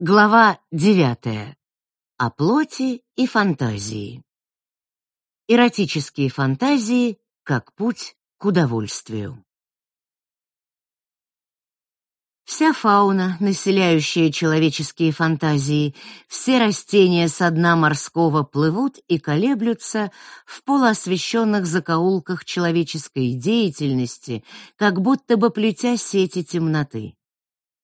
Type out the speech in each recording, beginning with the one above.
Глава девятая. О плоти и фантазии. Эротические фантазии как путь к удовольствию. Вся фауна, населяющая человеческие фантазии, все растения со дна морского плывут и колеблются в полуосвещенных закоулках человеческой деятельности, как будто бы плетя сети темноты.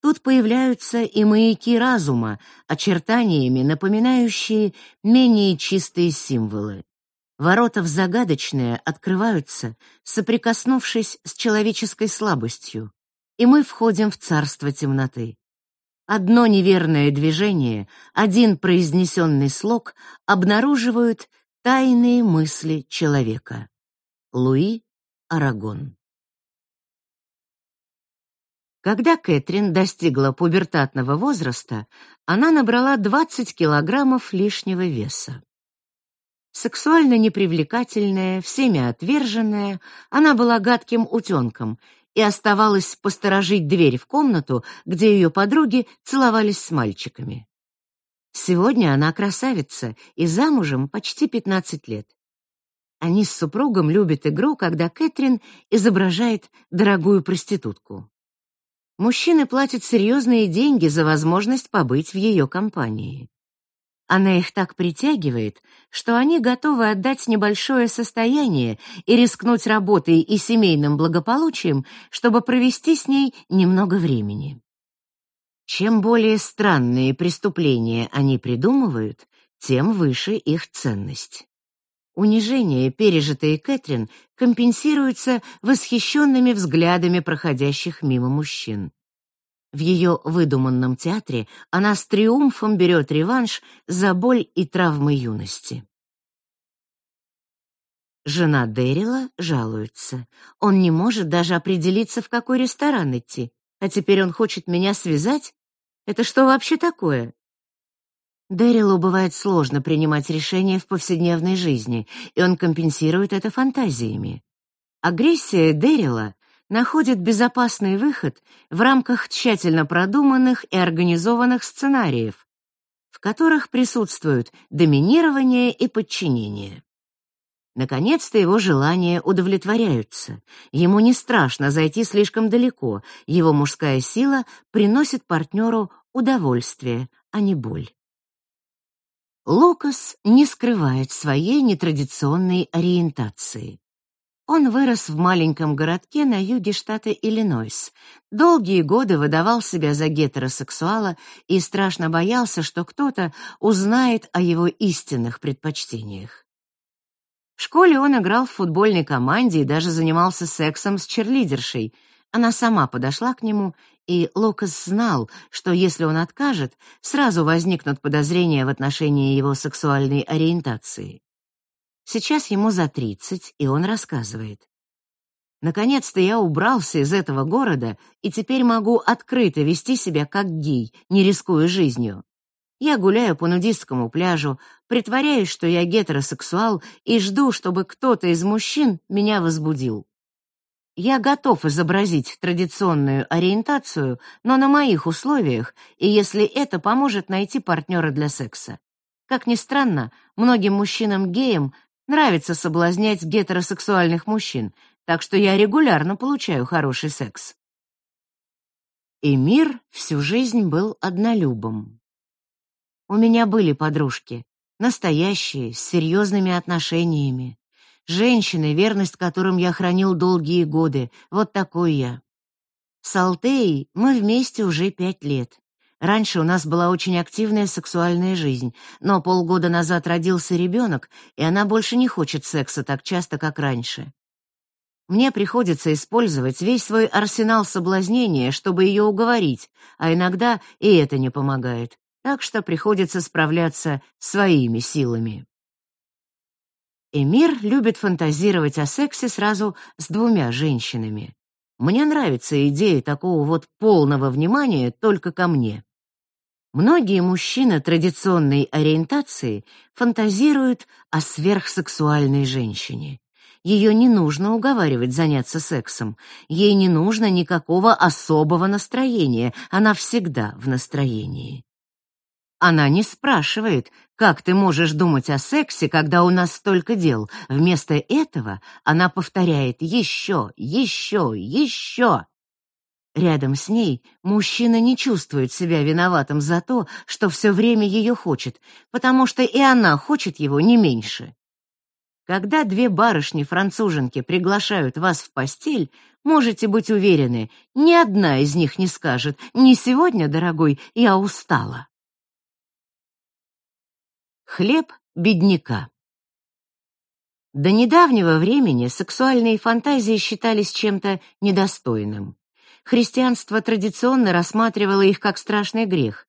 Тут появляются и маяки разума, очертаниями напоминающие менее чистые символы. Ворота в загадочное открываются, соприкоснувшись с человеческой слабостью, и мы входим в царство темноты. Одно неверное движение, один произнесенный слог обнаруживают тайные мысли человека. Луи Арагон когда Кэтрин достигла пубертатного возраста, она набрала 20 килограммов лишнего веса. Сексуально непривлекательная, всеми отверженная, она была гадким утенком и оставалась посторожить дверь в комнату, где ее подруги целовались с мальчиками. Сегодня она красавица и замужем почти 15 лет. Они с супругом любят игру, когда Кэтрин изображает дорогую проститутку. Мужчины платят серьезные деньги за возможность побыть в ее компании. Она их так притягивает, что они готовы отдать небольшое состояние и рискнуть работой и семейным благополучием, чтобы провести с ней немного времени. Чем более странные преступления они придумывают, тем выше их ценность. Унижение, пережитое Кэтрин, компенсируется восхищенными взглядами проходящих мимо мужчин. В ее выдуманном театре она с триумфом берет реванш за боль и травмы юности. Жена Дэрила жалуется. Он не может даже определиться, в какой ресторан идти. А теперь он хочет меня связать? Это что вообще такое? Дэрилу бывает сложно принимать решения в повседневной жизни, и он компенсирует это фантазиями. Агрессия Дэрила находит безопасный выход в рамках тщательно продуманных и организованных сценариев, в которых присутствуют доминирование и подчинение. Наконец-то его желания удовлетворяются. Ему не страшно зайти слишком далеко. Его мужская сила приносит партнеру удовольствие, а не боль. Лукас не скрывает своей нетрадиционной ориентации. Он вырос в маленьком городке на юге штата Иллинойс. Долгие годы выдавал себя за гетеросексуала и страшно боялся, что кто-то узнает о его истинных предпочтениях. В школе он играл в футбольной команде и даже занимался сексом с черлидершей. Она сама подошла к нему и Лукас знал, что если он откажет, сразу возникнут подозрения в отношении его сексуальной ориентации. Сейчас ему за тридцать, и он рассказывает. Наконец-то я убрался из этого города и теперь могу открыто вести себя как гей, не рискуя жизнью. Я гуляю по нудистскому пляжу, притворяюсь, что я гетеросексуал и жду, чтобы кто-то из мужчин меня возбудил. Я готов изобразить традиционную ориентацию, но на моих условиях, и если это поможет найти партнера для секса. Как ни странно, многим мужчинам-геям нравится соблазнять гетеросексуальных мужчин, так что я регулярно получаю хороший секс. Эмир всю жизнь был однолюбом. У меня были подружки, настоящие, с серьезными отношениями. Женщины, верность которым я хранил долгие годы. Вот такой я. С Алтеей мы вместе уже пять лет. Раньше у нас была очень активная сексуальная жизнь, но полгода назад родился ребенок, и она больше не хочет секса так часто, как раньше. Мне приходится использовать весь свой арсенал соблазнения, чтобы ее уговорить, а иногда и это не помогает, так что приходится справляться своими силами. Эмир любит фантазировать о сексе сразу с двумя женщинами. Мне нравится идея такого вот полного внимания только ко мне. Многие мужчины традиционной ориентации фантазируют о сверхсексуальной женщине. Ее не нужно уговаривать заняться сексом. Ей не нужно никакого особого настроения. Она всегда в настроении. Она не спрашивает, как ты можешь думать о сексе, когда у нас столько дел. Вместо этого она повторяет еще, еще, еще. Рядом с ней мужчина не чувствует себя виноватым за то, что все время ее хочет, потому что и она хочет его не меньше. Когда две барышни-француженки приглашают вас в постель, можете быть уверены, ни одна из них не скажет «Не сегодня, дорогой, я устала». Хлеб бедняка До недавнего времени сексуальные фантазии считались чем-то недостойным. Христианство традиционно рассматривало их как страшный грех,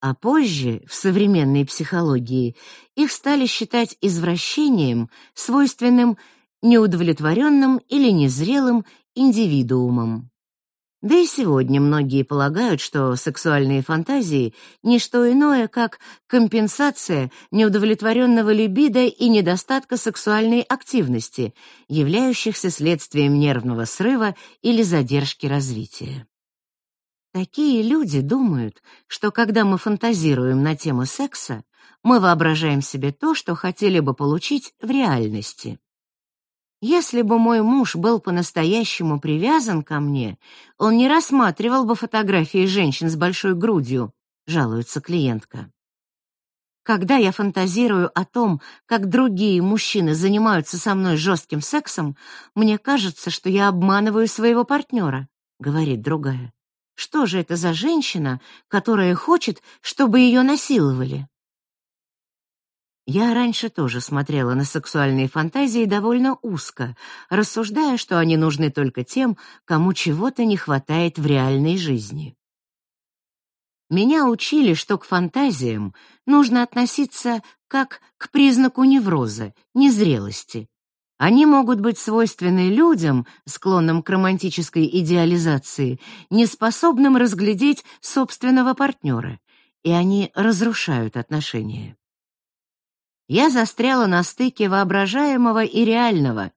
а позже, в современной психологии, их стали считать извращением, свойственным неудовлетворенным или незрелым индивидуумам. Да и сегодня многие полагают, что сексуальные фантазии — не что иное, как компенсация неудовлетворенного либидо и недостатка сексуальной активности, являющихся следствием нервного срыва или задержки развития. Такие люди думают, что когда мы фантазируем на тему секса, мы воображаем себе то, что хотели бы получить в реальности. Если бы мой муж был по-настоящему привязан ко мне, он не рассматривал бы фотографии женщин с большой грудью, жалуется клиентка. Когда я фантазирую о том, как другие мужчины занимаются со мной жестким сексом, мне кажется, что я обманываю своего партнера, говорит другая. Что же это за женщина, которая хочет, чтобы ее насиловали? Я раньше тоже смотрела на сексуальные фантазии довольно узко, рассуждая, что они нужны только тем, кому чего-то не хватает в реальной жизни. Меня учили, что к фантазиям нужно относиться как к признаку невроза, незрелости, они могут быть свойственны людям, склонным к романтической идеализации, неспособным разглядеть собственного партнера, и они разрушают отношения. Я застряла на стыке воображаемого и реального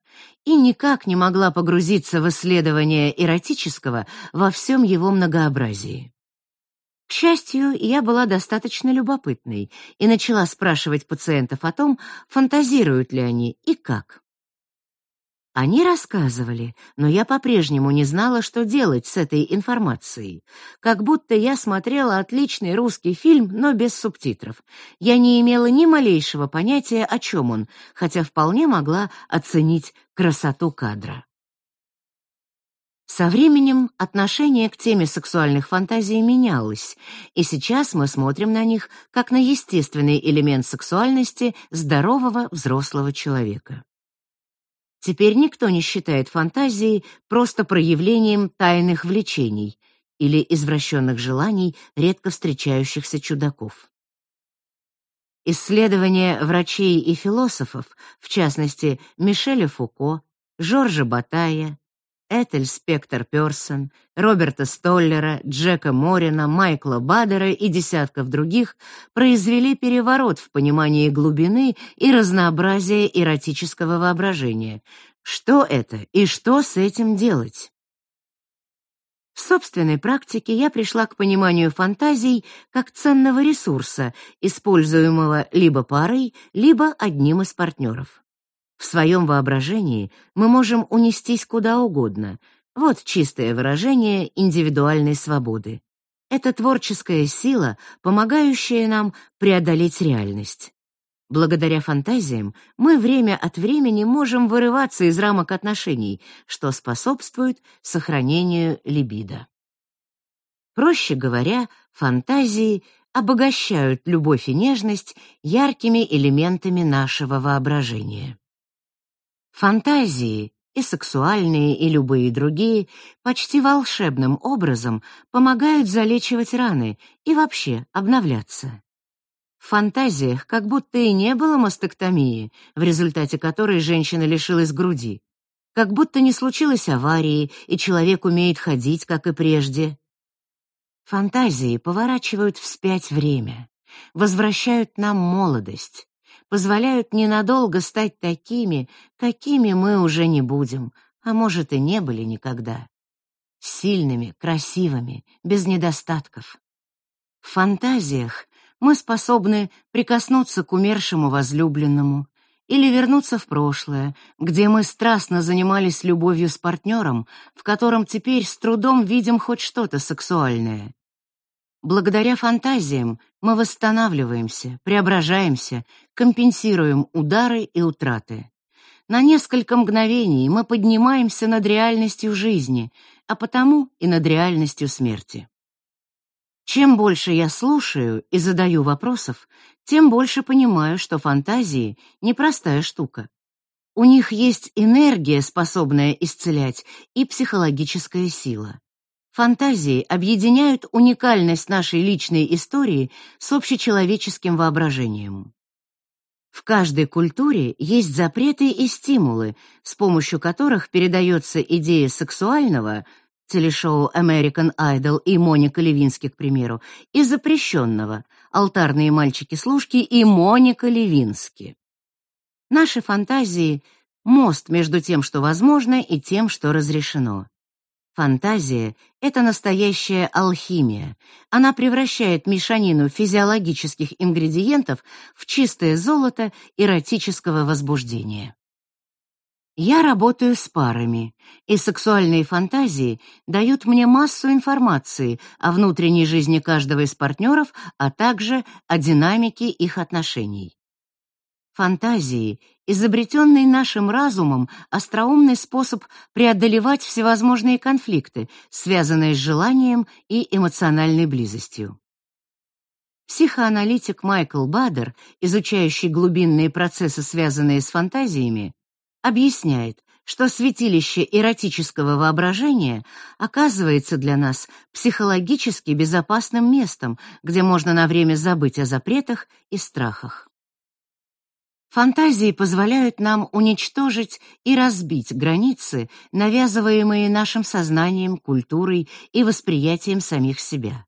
и никак не могла погрузиться в исследование эротического во всем его многообразии. К счастью, я была достаточно любопытной и начала спрашивать пациентов о том, фантазируют ли они и как. Они рассказывали, но я по-прежнему не знала, что делать с этой информацией. Как будто я смотрела отличный русский фильм, но без субтитров. Я не имела ни малейшего понятия, о чем он, хотя вполне могла оценить красоту кадра. Со временем отношение к теме сексуальных фантазий менялось, и сейчас мы смотрим на них как на естественный элемент сексуальности здорового взрослого человека. Теперь никто не считает фантазии просто проявлением тайных влечений или извращенных желаний редко встречающихся чудаков. Исследования врачей и философов, в частности, Мишеля Фуко, Жоржа Батая, Этель Спектор Пёрсон, Роберта Столлера, Джека Морина, Майкла Бадера и десятков других произвели переворот в понимании глубины и разнообразия эротического воображения. Что это и что с этим делать? В собственной практике я пришла к пониманию фантазий как ценного ресурса, используемого либо парой, либо одним из партнеров. В своем воображении мы можем унестись куда угодно. Вот чистое выражение индивидуальной свободы. Это творческая сила, помогающая нам преодолеть реальность. Благодаря фантазиям мы время от времени можем вырываться из рамок отношений, что способствует сохранению либидо. Проще говоря, фантазии обогащают любовь и нежность яркими элементами нашего воображения. Фантазии, и сексуальные, и любые другие, почти волшебным образом помогают залечивать раны и вообще обновляться. В фантазиях как будто и не было мастектомии, в результате которой женщина лишилась груди. Как будто не случилось аварии, и человек умеет ходить, как и прежде. Фантазии поворачивают вспять время, возвращают нам молодость, позволяют ненадолго стать такими, какими мы уже не будем, а может и не были никогда. Сильными, красивыми, без недостатков. В фантазиях Мы способны прикоснуться к умершему возлюбленному или вернуться в прошлое, где мы страстно занимались любовью с партнером, в котором теперь с трудом видим хоть что-то сексуальное. Благодаря фантазиям мы восстанавливаемся, преображаемся, компенсируем удары и утраты. На несколько мгновений мы поднимаемся над реальностью жизни, а потому и над реальностью смерти. Чем больше я слушаю и задаю вопросов, тем больше понимаю, что фантазии — непростая штука. У них есть энергия, способная исцелять, и психологическая сила. Фантазии объединяют уникальность нашей личной истории с общечеловеческим воображением. В каждой культуре есть запреты и стимулы, с помощью которых передается идея сексуального — телешоу American Idol и Моника Левински, к примеру, и запрещенного «Алтарные мальчики-служки» и Моника Левински. Наши фантазии — мост между тем, что возможно, и тем, что разрешено. Фантазия — это настоящая алхимия. Она превращает мешанину физиологических ингредиентов в чистое золото эротического возбуждения. Я работаю с парами, и сексуальные фантазии дают мне массу информации о внутренней жизни каждого из партнеров, а также о динамике их отношений. Фантазии — изобретенный нашим разумом остроумный способ преодолевать всевозможные конфликты, связанные с желанием и эмоциональной близостью. Психоаналитик Майкл Бадер, изучающий глубинные процессы, связанные с фантазиями, объясняет, что святилище эротического воображения оказывается для нас психологически безопасным местом, где можно на время забыть о запретах и страхах. Фантазии позволяют нам уничтожить и разбить границы, навязываемые нашим сознанием, культурой и восприятием самих себя.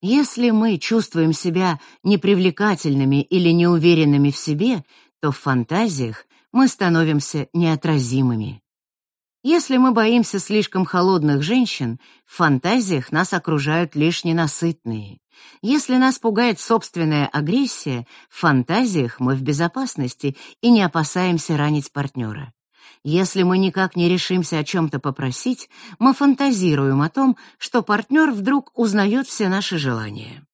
Если мы чувствуем себя непривлекательными или неуверенными в себе, то в фантазиях мы становимся неотразимыми. Если мы боимся слишком холодных женщин, в фантазиях нас окружают лишь ненасытные. Если нас пугает собственная агрессия, в фантазиях мы в безопасности и не опасаемся ранить партнера. Если мы никак не решимся о чем-то попросить, мы фантазируем о том, что партнер вдруг узнает все наши желания.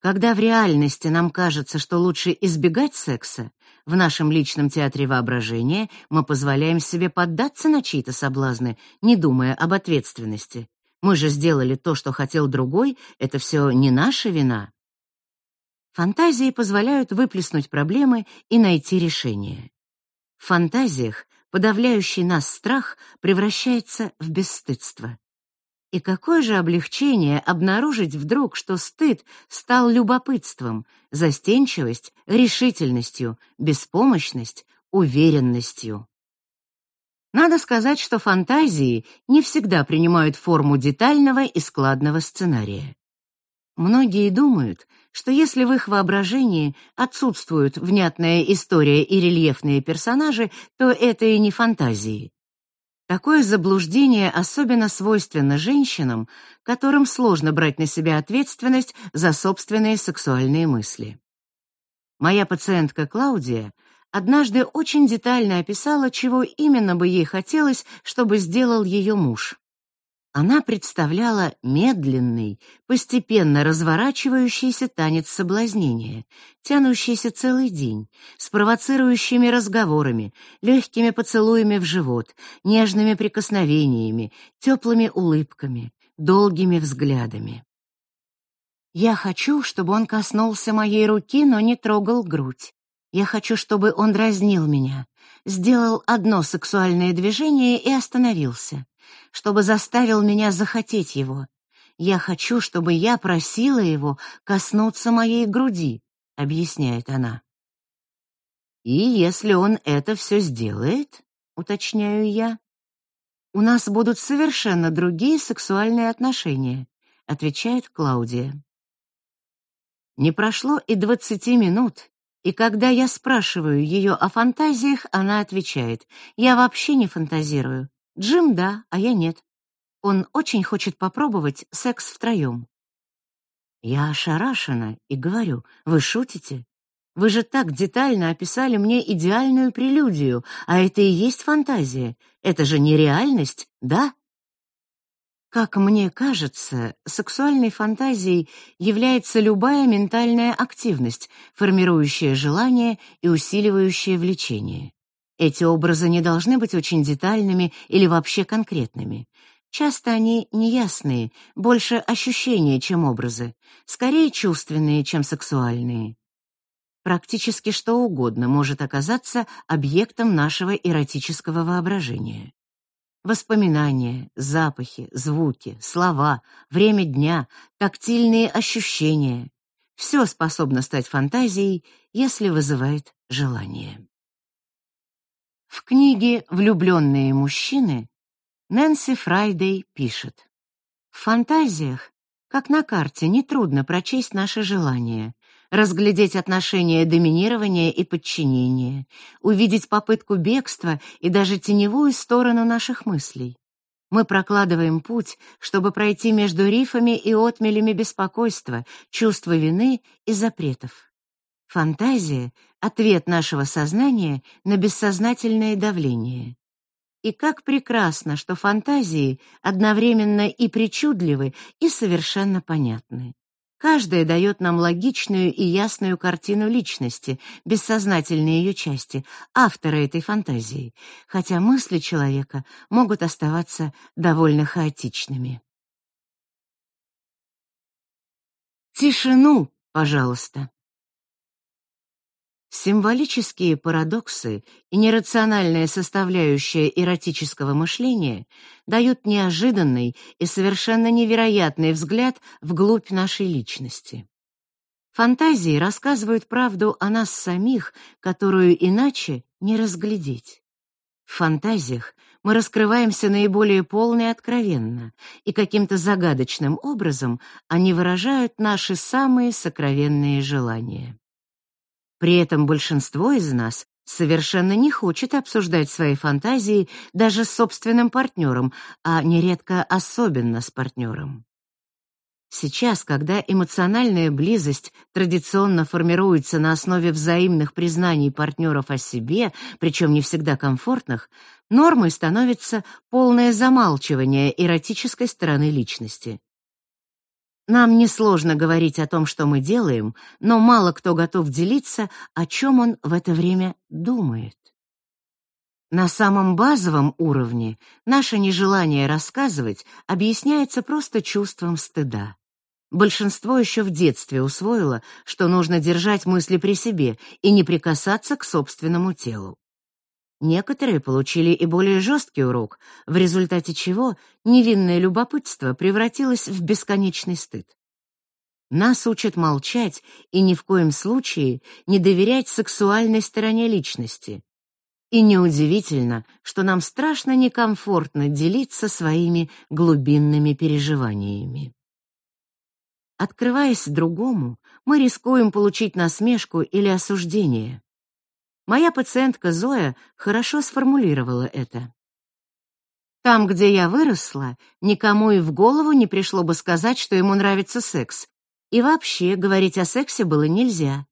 Когда в реальности нам кажется, что лучше избегать секса, в нашем личном театре воображения мы позволяем себе поддаться на чьи-то соблазны, не думая об ответственности. Мы же сделали то, что хотел другой, это все не наша вина. Фантазии позволяют выплеснуть проблемы и найти решение. В фантазиях подавляющий нас страх превращается в бесстыдство. И какое же облегчение обнаружить вдруг, что стыд стал любопытством, застенчивость — решительностью, беспомощность — уверенностью. Надо сказать, что фантазии не всегда принимают форму детального и складного сценария. Многие думают, что если в их воображении отсутствуют внятная история и рельефные персонажи, то это и не фантазии. Такое заблуждение особенно свойственно женщинам, которым сложно брать на себя ответственность за собственные сексуальные мысли. Моя пациентка Клаудия однажды очень детально описала, чего именно бы ей хотелось, чтобы сделал ее муж. Она представляла медленный, постепенно разворачивающийся танец соблазнения, тянущийся целый день, с провоцирующими разговорами, легкими поцелуями в живот, нежными прикосновениями, теплыми улыбками, долгими взглядами. Я хочу, чтобы он коснулся моей руки, но не трогал грудь. Я хочу, чтобы он дразнил меня, сделал одно сексуальное движение и остановился чтобы заставил меня захотеть его. Я хочу, чтобы я просила его коснуться моей груди, объясняет она. И если он это все сделает, уточняю я, у нас будут совершенно другие сексуальные отношения, отвечает Клаудия. Не прошло и двадцати минут, и когда я спрашиваю ее о фантазиях, она отвечает: "Я вообще не фантазирую. Джим да, а я нет. Он очень хочет попробовать секс втроем. Я ошарашена и говорю: "Вы шутите? Вы же так детально описали мне идеальную прелюдию, а это и есть фантазия. Это же не реальность, да?" Как мне кажется, сексуальной фантазией является любая ментальная активность, формирующая желание и усиливающая влечение. Эти образы не должны быть очень детальными или вообще конкретными. Часто они неясные, больше ощущения, чем образы, скорее чувственные, чем сексуальные. Практически что угодно может оказаться объектом нашего эротического воображения. Воспоминания, запахи, звуки, слова, время дня, тактильные ощущения — все способно стать фантазией, если вызывает желание. В книге «Влюбленные мужчины» Нэнси Фрайдей пишет. В фантазиях, как на карте, нетрудно прочесть наши желания, разглядеть отношения доминирования и подчинения, увидеть попытку бегства и даже теневую сторону наших мыслей. Мы прокладываем путь, чтобы пройти между рифами и отмелями беспокойства, чувства вины и запретов. Фантазия — ответ нашего сознания на бессознательное давление. И как прекрасно, что фантазии одновременно и причудливы, и совершенно понятны. Каждая дает нам логичную и ясную картину личности, бессознательной ее части, автора этой фантазии, хотя мысли человека могут оставаться довольно хаотичными. Тишину, пожалуйста. Символические парадоксы и нерациональная составляющая эротического мышления дают неожиданный и совершенно невероятный взгляд вглубь нашей личности. Фантазии рассказывают правду о нас самих, которую иначе не разглядеть. В фантазиях мы раскрываемся наиболее полно и откровенно, и каким-то загадочным образом они выражают наши самые сокровенные желания. При этом большинство из нас совершенно не хочет обсуждать свои фантазии даже с собственным партнером, а нередко особенно с партнером. Сейчас, когда эмоциональная близость традиционно формируется на основе взаимных признаний партнеров о себе, причем не всегда комфортных, нормой становится полное замалчивание эротической стороны личности. Нам несложно говорить о том, что мы делаем, но мало кто готов делиться, о чем он в это время думает. На самом базовом уровне наше нежелание рассказывать объясняется просто чувством стыда. Большинство еще в детстве усвоило, что нужно держать мысли при себе и не прикасаться к собственному телу. Некоторые получили и более жесткий урок, в результате чего невинное любопытство превратилось в бесконечный стыд. Нас учат молчать и ни в коем случае не доверять сексуальной стороне личности. И неудивительно, что нам страшно некомфортно делиться своими глубинными переживаниями. Открываясь другому, мы рискуем получить насмешку или осуждение. Моя пациентка Зоя хорошо сформулировала это. Там, где я выросла, никому и в голову не пришло бы сказать, что ему нравится секс. И вообще говорить о сексе было нельзя.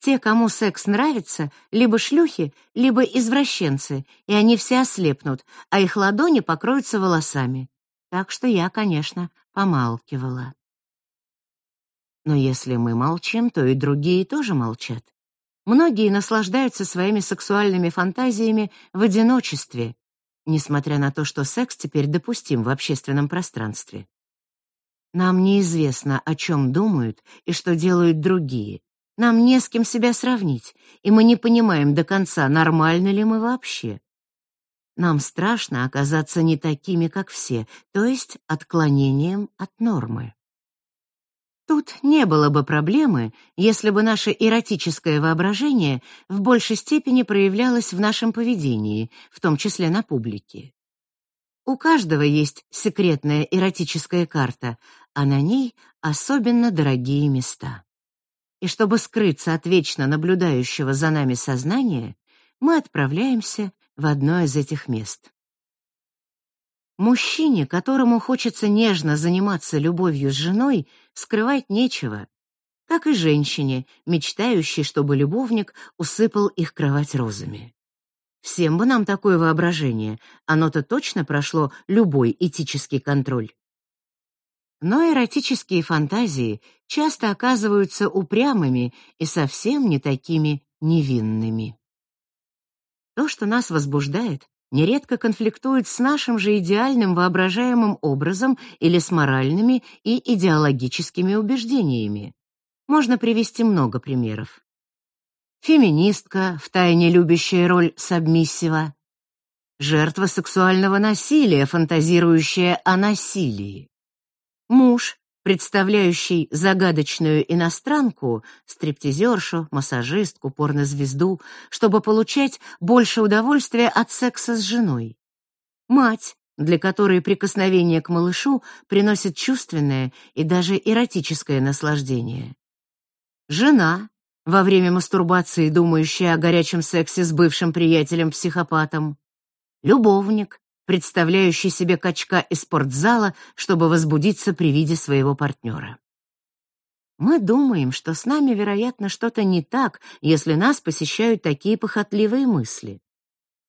Те, кому секс нравится, либо шлюхи, либо извращенцы, и они все ослепнут, а их ладони покроются волосами. Так что я, конечно, помалкивала. Но если мы молчим, то и другие тоже молчат. Многие наслаждаются своими сексуальными фантазиями в одиночестве, несмотря на то, что секс теперь допустим в общественном пространстве. Нам неизвестно, о чем думают и что делают другие. Нам не с кем себя сравнить, и мы не понимаем до конца, нормальны ли мы вообще. Нам страшно оказаться не такими, как все, то есть отклонением от нормы. Тут не было бы проблемы, если бы наше эротическое воображение в большей степени проявлялось в нашем поведении, в том числе на публике. У каждого есть секретная эротическая карта, а на ней особенно дорогие места. И чтобы скрыться от вечно наблюдающего за нами сознания, мы отправляемся в одно из этих мест. Мужчине, которому хочется нежно заниматься любовью с женой, скрывать нечего, как и женщине, мечтающей, чтобы любовник усыпал их кровать розами. Всем бы нам такое воображение, оно-то точно прошло любой этический контроль. Но эротические фантазии часто оказываются упрямыми и совсем не такими невинными. То, что нас возбуждает, нередко конфликтует с нашим же идеальным воображаемым образом или с моральными и идеологическими убеждениями. Можно привести много примеров. Феминистка, втайне любящая роль сабмиссива, жертва сексуального насилия, фантазирующая о насилии, муж, представляющий загадочную иностранку, стриптизершу, массажистку, порнозвезду, чтобы получать больше удовольствия от секса с женой. Мать, для которой прикосновение к малышу приносит чувственное и даже эротическое наслаждение. Жена, во время мастурбации думающая о горячем сексе с бывшим приятелем-психопатом. Любовник, представляющий себе качка из спортзала, чтобы возбудиться при виде своего партнера. Мы думаем, что с нами, вероятно, что-то не так, если нас посещают такие похотливые мысли.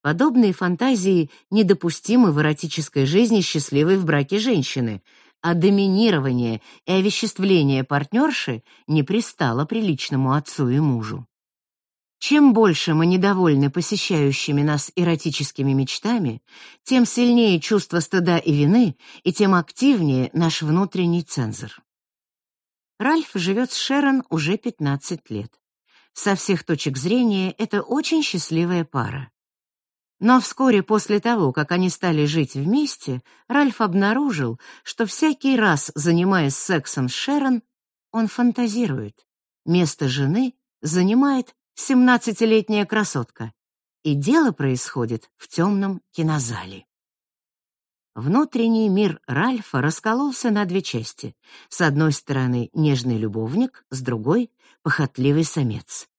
Подобные фантазии недопустимы в эротической жизни счастливой в браке женщины, а доминирование и овеществление партнерши не пристало приличному отцу и мужу. Чем больше мы недовольны посещающими нас эротическими мечтами, тем сильнее чувство стыда и вины, и тем активнее наш внутренний цензор. Ральф живет с Шерон уже 15 лет. Со всех точек зрения это очень счастливая пара. Но вскоре после того, как они стали жить вместе, Ральф обнаружил, что всякий раз, занимаясь сексом с Шерон, он фантазирует. Место жены занимает семнадцатилетняя красотка, и дело происходит в темном кинозале. Внутренний мир Ральфа раскололся на две части. С одной стороны нежный любовник, с другой — похотливый самец.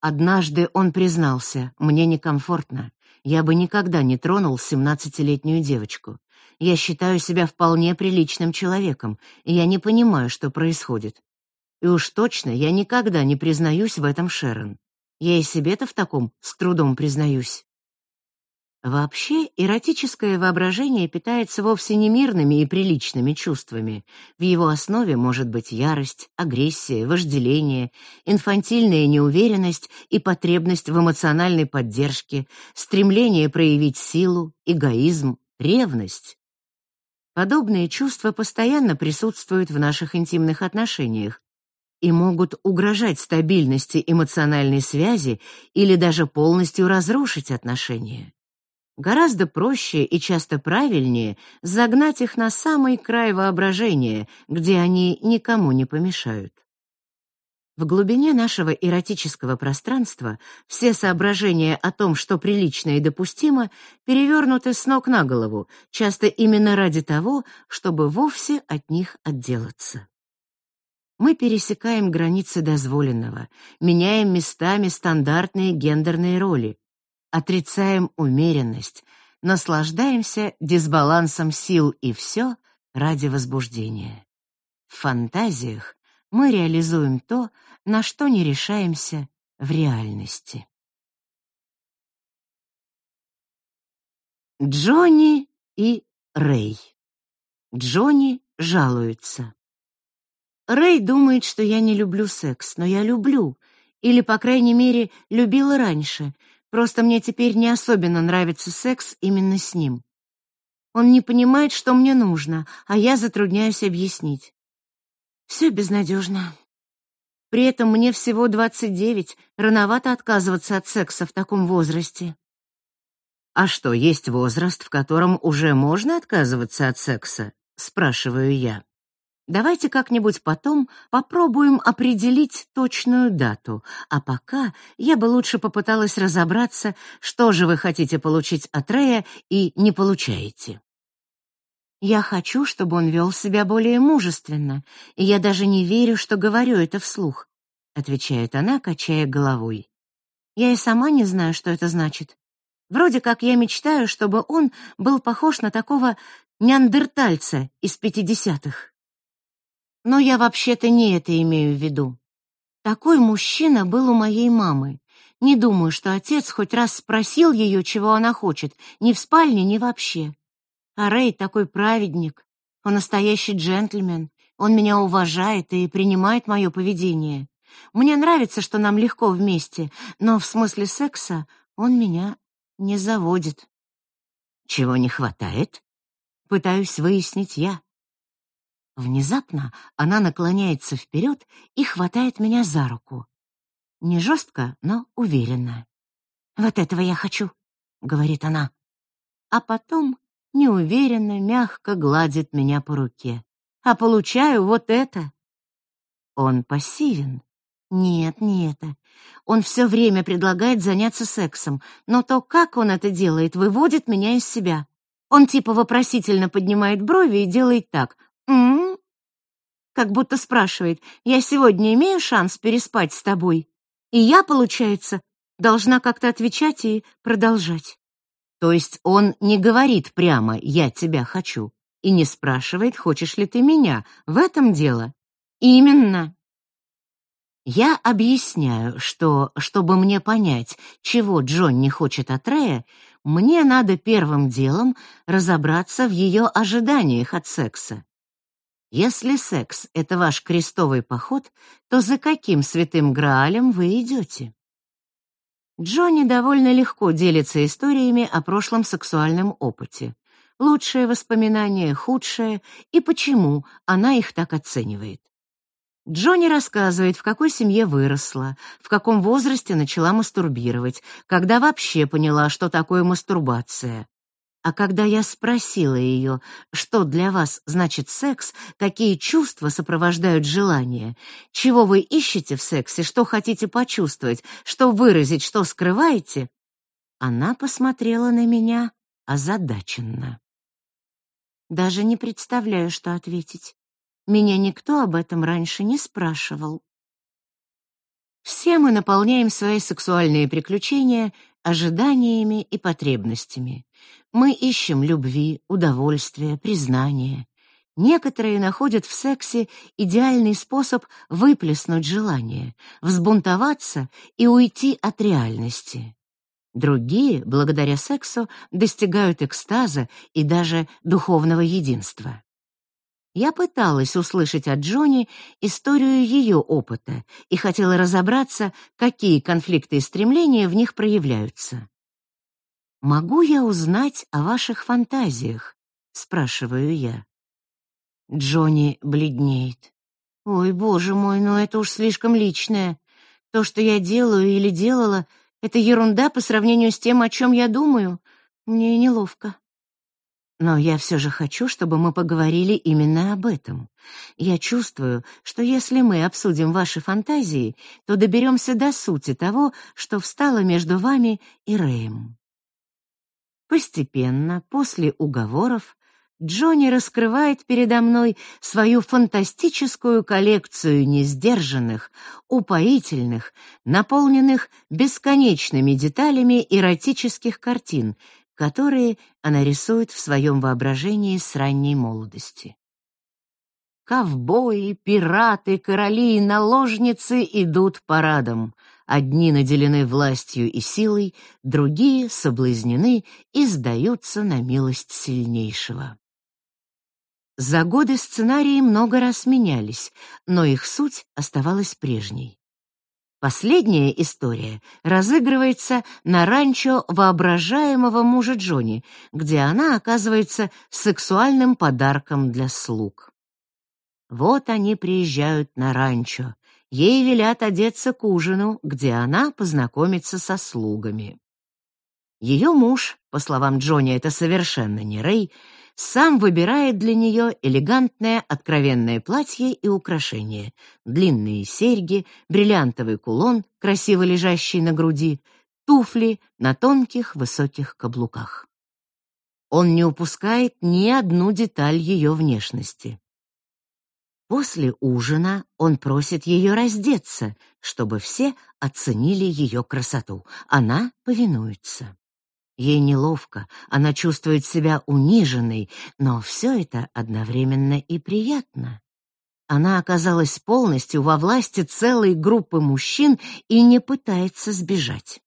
Однажды он признался, мне некомфортно, я бы никогда не тронул семнадцатилетнюю девочку. Я считаю себя вполне приличным человеком, и я не понимаю, что происходит. И уж точно я никогда не признаюсь в этом Шерон. Я и себе-то в таком с трудом признаюсь. Вообще, эротическое воображение питается вовсе не мирными и приличными чувствами. В его основе может быть ярость, агрессия, вожделение, инфантильная неуверенность и потребность в эмоциональной поддержке, стремление проявить силу, эгоизм, ревность. Подобные чувства постоянно присутствуют в наших интимных отношениях, и могут угрожать стабильности эмоциональной связи или даже полностью разрушить отношения. Гораздо проще и часто правильнее загнать их на самый край воображения, где они никому не помешают. В глубине нашего эротического пространства все соображения о том, что прилично и допустимо, перевернуты с ног на голову, часто именно ради того, чтобы вовсе от них отделаться. Мы пересекаем границы дозволенного, меняем местами стандартные гендерные роли, отрицаем умеренность, наслаждаемся дисбалансом сил и все ради возбуждения. В фантазиях мы реализуем то, на что не решаемся в реальности. Джонни и Рэй. Джонни жалуется. Рэй думает, что я не люблю секс, но я люблю, или, по крайней мере, любила раньше. Просто мне теперь не особенно нравится секс именно с ним. Он не понимает, что мне нужно, а я затрудняюсь объяснить. Все безнадежно. При этом мне всего 29, рановато отказываться от секса в таком возрасте. А что, есть возраст, в котором уже можно отказываться от секса? спрашиваю я. Давайте как-нибудь потом попробуем определить точную дату, а пока я бы лучше попыталась разобраться, что же вы хотите получить от Рея и не получаете. Я хочу, чтобы он вел себя более мужественно, и я даже не верю, что говорю это вслух, отвечает она, качая головой. Я и сама не знаю, что это значит. Вроде как я мечтаю, чтобы он был похож на такого неандертальца из пятидесятых. Но я вообще-то не это имею в виду. Такой мужчина был у моей мамы. Не думаю, что отец хоть раз спросил ее, чего она хочет, ни в спальне, ни вообще. А Рэй такой праведник. Он настоящий джентльмен. Он меня уважает и принимает мое поведение. Мне нравится, что нам легко вместе, но в смысле секса он меня не заводит. Чего не хватает? Пытаюсь выяснить я. Внезапно она наклоняется вперед и хватает меня за руку. Не жестко, но уверенно. «Вот этого я хочу», — говорит она. А потом неуверенно, мягко гладит меня по руке. А получаю вот это. Он пассивен. Нет, не это. Он все время предлагает заняться сексом, но то, как он это делает, выводит меня из себя. Он типа вопросительно поднимает брови и делает так. «М. Как будто спрашивает, я сегодня имею шанс переспать с тобой? И я, получается, должна как-то отвечать и продолжать. То есть он не говорит прямо «я тебя хочу» и не спрашивает «хочешь ли ты меня?» В этом дело. Именно. Я объясняю, что, чтобы мне понять, чего Джон не хочет от Рэя, мне надо первым делом разобраться в ее ожиданиях от секса. Если секс — это ваш крестовый поход, то за каким святым Граалем вы идете? Джонни довольно легко делится историями о прошлом сексуальном опыте. Лучшие воспоминания, худшие, и почему она их так оценивает. Джонни рассказывает, в какой семье выросла, в каком возрасте начала мастурбировать, когда вообще поняла, что такое мастурбация. А когда я спросила ее, что для вас значит секс, какие чувства сопровождают желание, чего вы ищете в сексе, что хотите почувствовать, что выразить, что скрываете, она посмотрела на меня озадаченно. Даже не представляю, что ответить. Меня никто об этом раньше не спрашивал. Все мы наполняем свои сексуальные приключения ожиданиями и потребностями. Мы ищем любви, удовольствия, признания. Некоторые находят в сексе идеальный способ выплеснуть желание, взбунтоваться и уйти от реальности. Другие, благодаря сексу, достигают экстаза и даже духовного единства. Я пыталась услышать от Джонни историю ее опыта и хотела разобраться, какие конфликты и стремления в них проявляются. «Могу я узнать о ваших фантазиях?» — спрашиваю я. Джонни бледнеет. «Ой, боже мой, ну это уж слишком личное. То, что я делаю или делала, это ерунда по сравнению с тем, о чем я думаю. Мне неловко». Но я все же хочу, чтобы мы поговорили именно об этом. Я чувствую, что если мы обсудим ваши фантазии, то доберемся до сути того, что встало между вами и Рэем. Постепенно, после уговоров, Джонни раскрывает передо мной свою фантастическую коллекцию несдержанных, упоительных, наполненных бесконечными деталями эротических картин, которые она рисует в своем воображении с ранней молодости. Ковбои, пираты, короли и наложницы идут парадом. Одни наделены властью и силой, другие соблазнены и сдаются на милость сильнейшего. За годы сценарии много раз менялись, но их суть оставалась прежней. Последняя история разыгрывается на ранчо воображаемого мужа Джонни, где она оказывается сексуальным подарком для слуг. Вот они приезжают на ранчо. Ей велят одеться к ужину, где она познакомится со слугами. Ее муж, по словам Джонни, это совершенно не Рэй, сам выбирает для нее элегантное откровенное платье и украшения, длинные серьги, бриллиантовый кулон, красиво лежащий на груди, туфли на тонких высоких каблуках. Он не упускает ни одну деталь ее внешности. После ужина он просит ее раздеться, чтобы все оценили ее красоту. Она повинуется. Ей неловко, она чувствует себя униженной, но все это одновременно и приятно. Она оказалась полностью во власти целой группы мужчин и не пытается сбежать.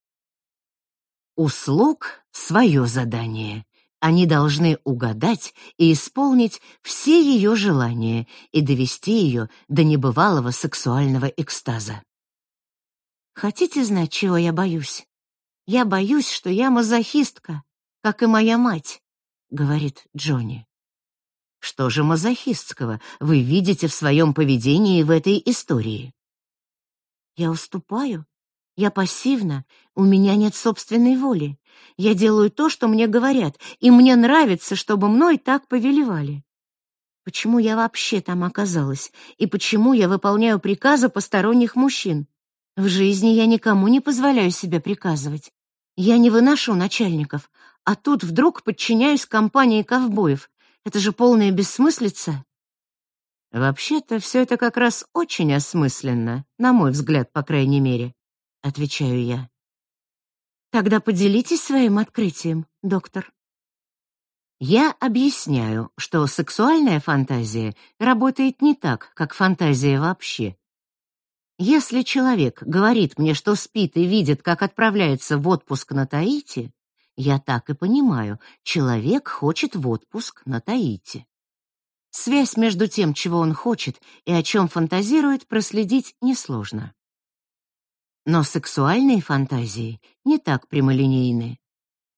У слуг свое задание. Они должны угадать и исполнить все ее желания и довести ее до небывалого сексуального экстаза. Хотите знать, чего я боюсь? Я боюсь, что я мазохистка, как и моя мать, говорит Джонни. Что же мазохистского вы видите в своем поведении в этой истории? Я уступаю. Я пассивна, у меня нет собственной воли. Я делаю то, что мне говорят, и мне нравится, чтобы мной так повелевали. Почему я вообще там оказалась? И почему я выполняю приказы посторонних мужчин? В жизни я никому не позволяю себе приказывать. Я не выношу начальников, а тут вдруг подчиняюсь компании ковбоев. Это же полная бессмыслица. Вообще-то все это как раз очень осмысленно, на мой взгляд, по крайней мере, отвечаю я. Тогда поделитесь своим открытием, доктор. Я объясняю, что сексуальная фантазия работает не так, как фантазия вообще. Если человек говорит мне, что спит и видит, как отправляется в отпуск на Таити, я так и понимаю, человек хочет в отпуск на Таити. Связь между тем, чего он хочет и о чем фантазирует, проследить несложно. Но сексуальные фантазии не так прямолинейны.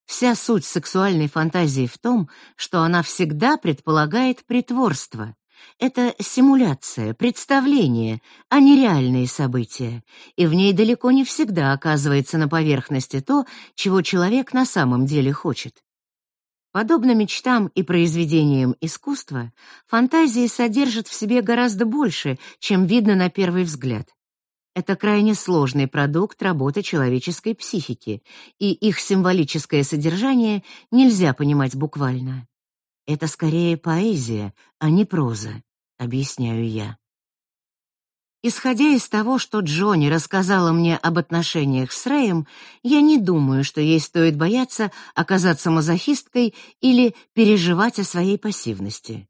Вся суть сексуальной фантазии в том, что она всегда предполагает притворство, это симуляция, представление, а не реальные события, и в ней далеко не всегда оказывается на поверхности то, чего человек на самом деле хочет. Подобно мечтам и произведениям искусства, фантазии содержат в себе гораздо больше, чем видно на первый взгляд. Это крайне сложный продукт работы человеческой психики, и их символическое содержание нельзя понимать буквально. Это скорее поэзия, а не проза, объясняю я. Исходя из того, что Джонни рассказала мне об отношениях с Рэем, я не думаю, что ей стоит бояться оказаться мазохисткой или переживать о своей пассивности.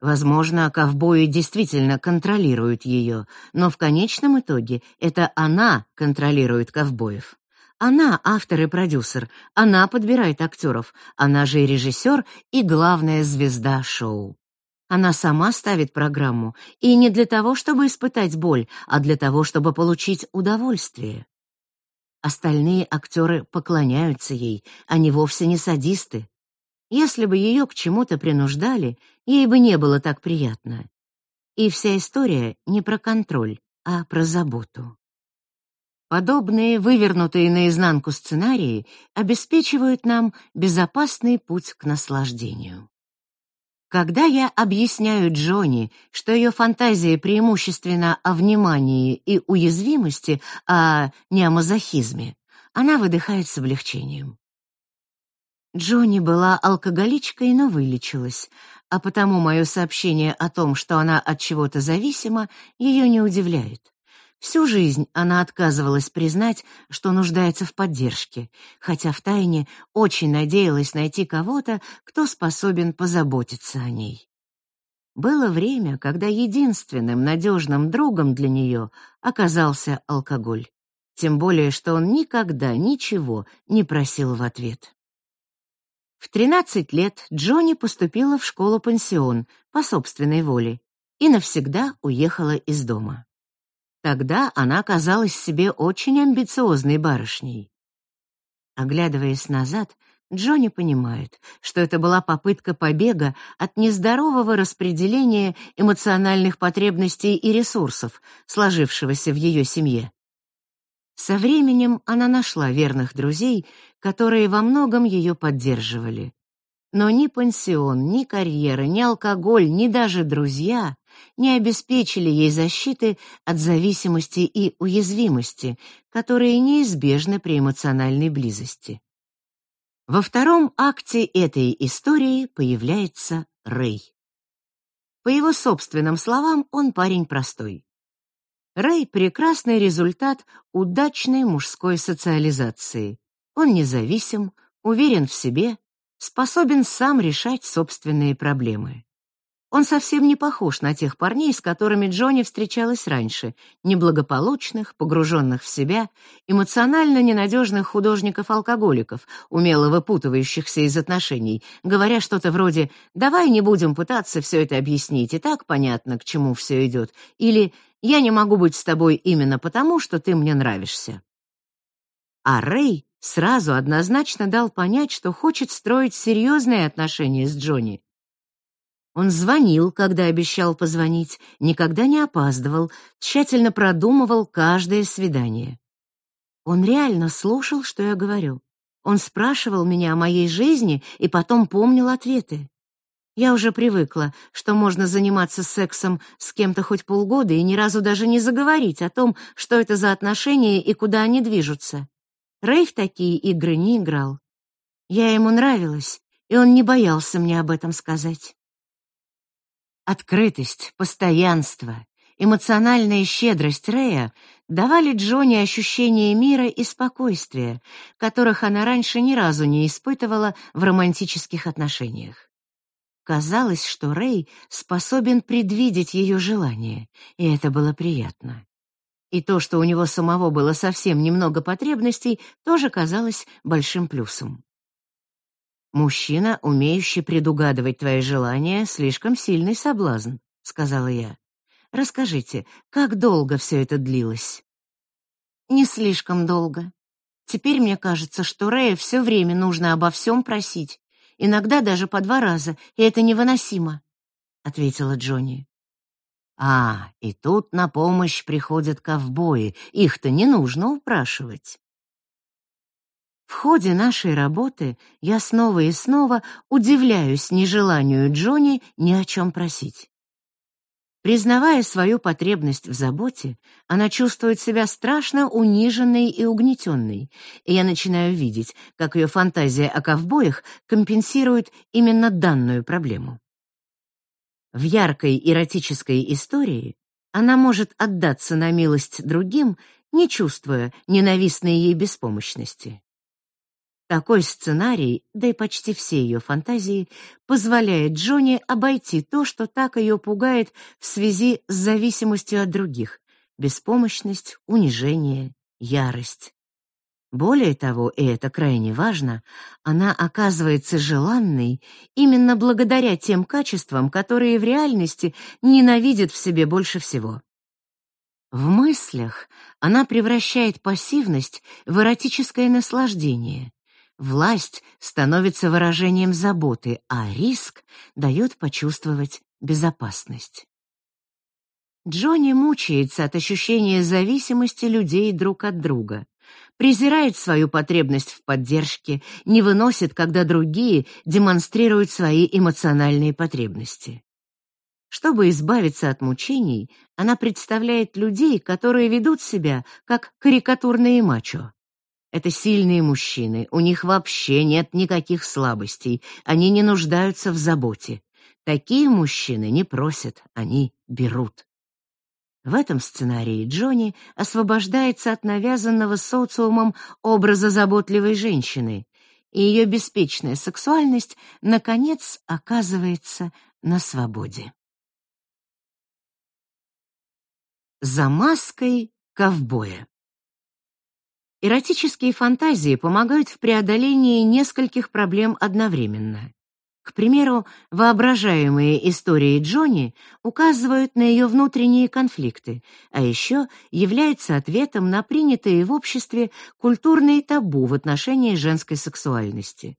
Возможно, ковбои действительно контролируют ее, но в конечном итоге это она контролирует ковбоев. Она автор и продюсер, она подбирает актеров, она же и режиссер, и главная звезда шоу. Она сама ставит программу, и не для того, чтобы испытать боль, а для того, чтобы получить удовольствие. Остальные актеры поклоняются ей, они вовсе не садисты. Если бы ее к чему-то принуждали, ей бы не было так приятно. И вся история не про контроль, а про заботу. Подобные вывернутые наизнанку сценарии обеспечивают нам безопасный путь к наслаждению. Когда я объясняю Джонни, что ее фантазия преимущественно о внимании и уязвимости, а не о мазохизме, она выдыхает с облегчением. Джонни была алкоголичкой, но вылечилась, а потому мое сообщение о том, что она от чего-то зависима, ее не удивляет. Всю жизнь она отказывалась признать, что нуждается в поддержке, хотя втайне очень надеялась найти кого-то, кто способен позаботиться о ней. Было время, когда единственным надежным другом для нее оказался алкоголь. Тем более, что он никогда ничего не просил в ответ. В 13 лет Джонни поступила в школу-пансион по собственной воле и навсегда уехала из дома. Тогда она казалась себе очень амбициозной барышней. Оглядываясь назад, Джонни понимает, что это была попытка побега от нездорового распределения эмоциональных потребностей и ресурсов, сложившегося в ее семье. Со временем она нашла верных друзей, которые во многом ее поддерживали. Но ни пансион, ни карьера, ни алкоголь, ни даже друзья не обеспечили ей защиты от зависимости и уязвимости, которые неизбежны при эмоциональной близости. Во втором акте этой истории появляется Рэй. По его собственным словам, он парень простой. Рэй — прекрасный результат удачной мужской социализации. Он независим, уверен в себе, способен сам решать собственные проблемы. Он совсем не похож на тех парней, с которыми Джонни встречалась раньше, неблагополучных, погруженных в себя, эмоционально ненадежных художников-алкоголиков, умело выпутывающихся из отношений, говоря что-то вроде «давай не будем пытаться все это объяснить, и так понятно, к чему все идет», или «я не могу быть с тобой именно потому, что ты мне нравишься». А Рэй сразу однозначно дал понять, что хочет строить серьезные отношения с Джонни. Он звонил, когда обещал позвонить, никогда не опаздывал, тщательно продумывал каждое свидание. Он реально слушал, что я говорю. Он спрашивал меня о моей жизни и потом помнил ответы. Я уже привыкла, что можно заниматься сексом с кем-то хоть полгода и ни разу даже не заговорить о том, что это за отношения и куда они движутся. Рэй такие игры не играл. Я ему нравилась, и он не боялся мне об этом сказать. Открытость, постоянство, эмоциональная щедрость Рэя давали Джонни ощущение мира и спокойствия, которых она раньше ни разу не испытывала в романтических отношениях. Казалось, что Рэй способен предвидеть ее желания, и это было приятно. И то, что у него самого было совсем немного потребностей, тоже казалось большим плюсом. Мужчина, умеющий предугадывать твои желания, слишком сильный соблазн, сказала я. Расскажите, как долго все это длилось? Не слишком долго. Теперь мне кажется, что Рэя все время нужно обо всем просить, иногда даже по два раза, и это невыносимо, ответила Джонни. А, и тут на помощь приходят ковбои. Их-то не нужно упрашивать. В ходе нашей работы я снова и снова удивляюсь нежеланию Джонни ни о чем просить. Признавая свою потребность в заботе, она чувствует себя страшно униженной и угнетенной, и я начинаю видеть, как ее фантазия о ковбоях компенсирует именно данную проблему. В яркой эротической истории она может отдаться на милость другим, не чувствуя ненавистной ей беспомощности. Такой сценарий, да и почти все ее фантазии, позволяет Джонни обойти то, что так ее пугает в связи с зависимостью от других — беспомощность, унижение, ярость. Более того, и это крайне важно, она оказывается желанной именно благодаря тем качествам, которые в реальности ненавидит в себе больше всего. В мыслях она превращает пассивность в эротическое наслаждение, Власть становится выражением заботы, а риск дает почувствовать безопасность. Джонни мучается от ощущения зависимости людей друг от друга, презирает свою потребность в поддержке, не выносит, когда другие демонстрируют свои эмоциональные потребности. Чтобы избавиться от мучений, она представляет людей, которые ведут себя как карикатурные мачо. Это сильные мужчины, у них вообще нет никаких слабостей, они не нуждаются в заботе. Такие мужчины не просят, они берут. В этом сценарии Джонни освобождается от навязанного социумом образа заботливой женщины, и ее беспечная сексуальность наконец оказывается на свободе. За маской ковбоя. Эротические фантазии помогают в преодолении нескольких проблем одновременно. К примеру, воображаемые истории Джонни указывают на ее внутренние конфликты, а еще являются ответом на принятые в обществе культурные табу в отношении женской сексуальности.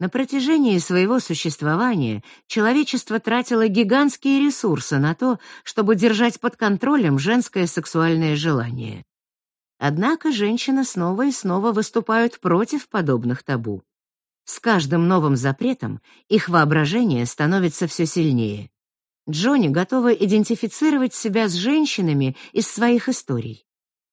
На протяжении своего существования человечество тратило гигантские ресурсы на то, чтобы держать под контролем женское сексуальное желание. Однако женщины снова и снова выступают против подобных табу. С каждым новым запретом их воображение становится все сильнее. Джонни готова идентифицировать себя с женщинами из своих историй.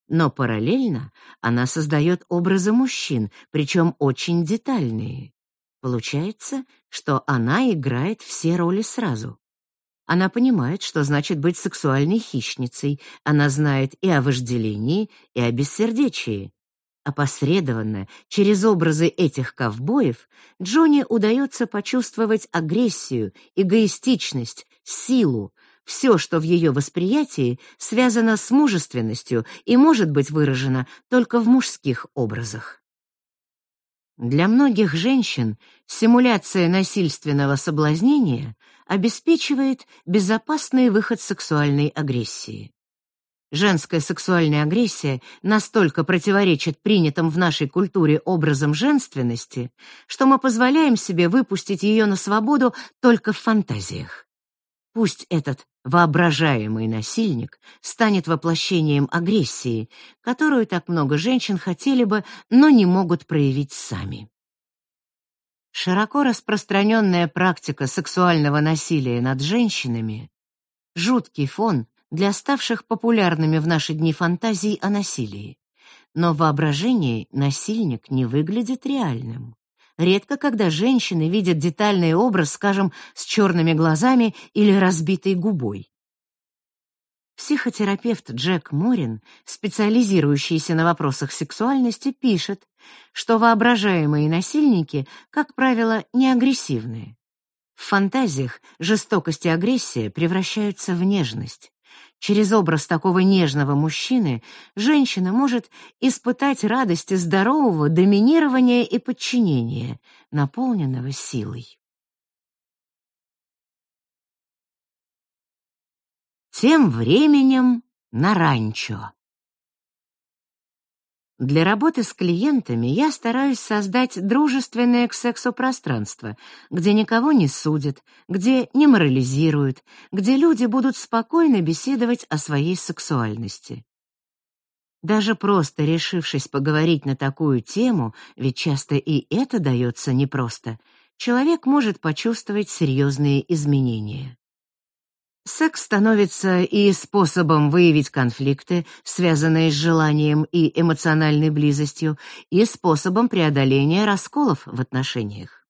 Но параллельно она создает образы мужчин, причем очень детальные. Получается, что она играет все роли сразу. Она понимает, что значит быть сексуальной хищницей. Она знает и о вожделении, и о бессердечии. Опосредованно, через образы этих ковбоев, Джонни удается почувствовать агрессию, эгоистичность, силу, все, что в ее восприятии связано с мужественностью и может быть выражено только в мужских образах. Для многих женщин симуляция насильственного соблазнения обеспечивает безопасный выход сексуальной агрессии. Женская сексуальная агрессия настолько противоречит принятым в нашей культуре образам женственности, что мы позволяем себе выпустить ее на свободу только в фантазиях. Пусть этот воображаемый насильник станет воплощением агрессии, которую так много женщин хотели бы, но не могут проявить сами. Широко распространенная практика сексуального насилия над женщинами — жуткий фон для ставших популярными в наши дни фантазий о насилии. Но в воображении насильник не выглядит реальным. Редко когда женщины видят детальный образ, скажем, с черными глазами или разбитой губой. Психотерапевт Джек Морин, специализирующийся на вопросах сексуальности, пишет, что воображаемые насильники, как правило, не агрессивные. В фантазиях жестокость и агрессия превращаются в нежность. Через образ такого нежного мужчины женщина может испытать радости здорового доминирования и подчинения, наполненного силой. Тем временем на ранчо. Для работы с клиентами я стараюсь создать дружественное к сексу пространство, где никого не судят, где не морализируют, где люди будут спокойно беседовать о своей сексуальности. Даже просто решившись поговорить на такую тему, ведь часто и это дается непросто, человек может почувствовать серьезные изменения. Секс становится и способом выявить конфликты, связанные с желанием и эмоциональной близостью, и способом преодоления расколов в отношениях.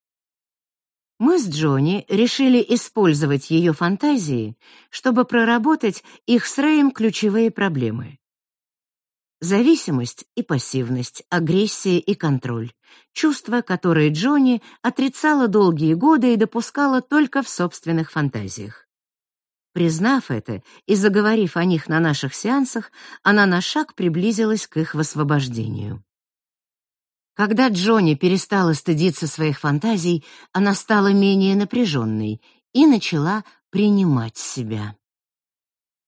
Мы с Джонни решили использовать ее фантазии, чтобы проработать их с Рэем ключевые проблемы. Зависимость и пассивность, агрессия и контроль. Чувства, которые Джонни отрицала долгие годы и допускала только в собственных фантазиях. Признав это и заговорив о них на наших сеансах, она на шаг приблизилась к их высвобождению. Когда Джонни перестала стыдиться своих фантазий, она стала менее напряженной и начала принимать себя.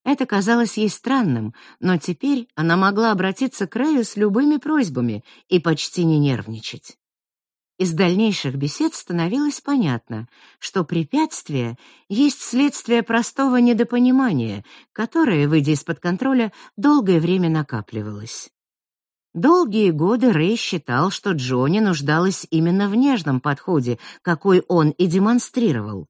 Это казалось ей странным, но теперь она могла обратиться к Рэю с любыми просьбами и почти не нервничать. Из дальнейших бесед становилось понятно, что препятствие есть следствие простого недопонимания, которое, выйдя из-под контроля, долгое время накапливалось. Долгие годы Рэй считал, что Джонни нуждалась именно в нежном подходе, какой он и демонстрировал.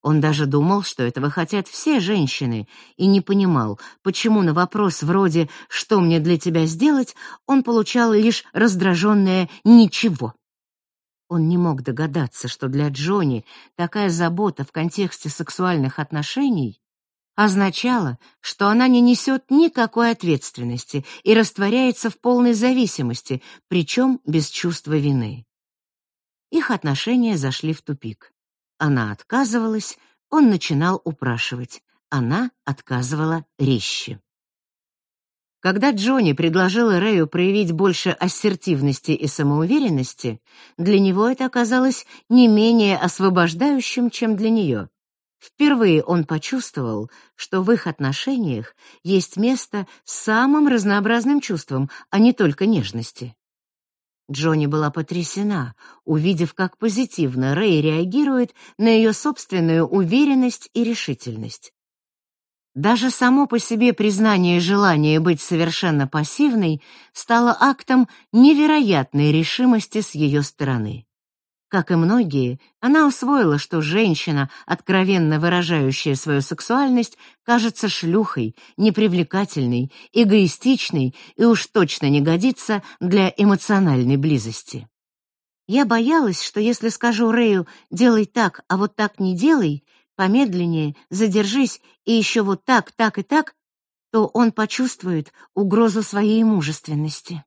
Он даже думал, что этого хотят все женщины, и не понимал, почему на вопрос вроде «что мне для тебя сделать?» он получал лишь раздраженное «ничего». Он не мог догадаться, что для Джонни такая забота в контексте сексуальных отношений означала, что она не несет никакой ответственности и растворяется в полной зависимости, причем без чувства вины. Их отношения зашли в тупик. Она отказывалась, он начинал упрашивать. Она отказывала резче. Когда Джонни предложила Рэю проявить больше ассертивности и самоуверенности, для него это оказалось не менее освобождающим, чем для нее. Впервые он почувствовал, что в их отношениях есть место самым разнообразным чувствам, а не только нежности. Джонни была потрясена, увидев, как позитивно Рэй реагирует на ее собственную уверенность и решительность. Даже само по себе признание желания быть совершенно пассивной стало актом невероятной решимости с ее стороны. Как и многие, она усвоила, что женщина, откровенно выражающая свою сексуальность, кажется шлюхой, непривлекательной, эгоистичной и уж точно не годится для эмоциональной близости. Я боялась, что если скажу Рэю «делай так, а вот так не делай», помедленнее, задержись и еще вот так, так и так, то он почувствует угрозу своей мужественности.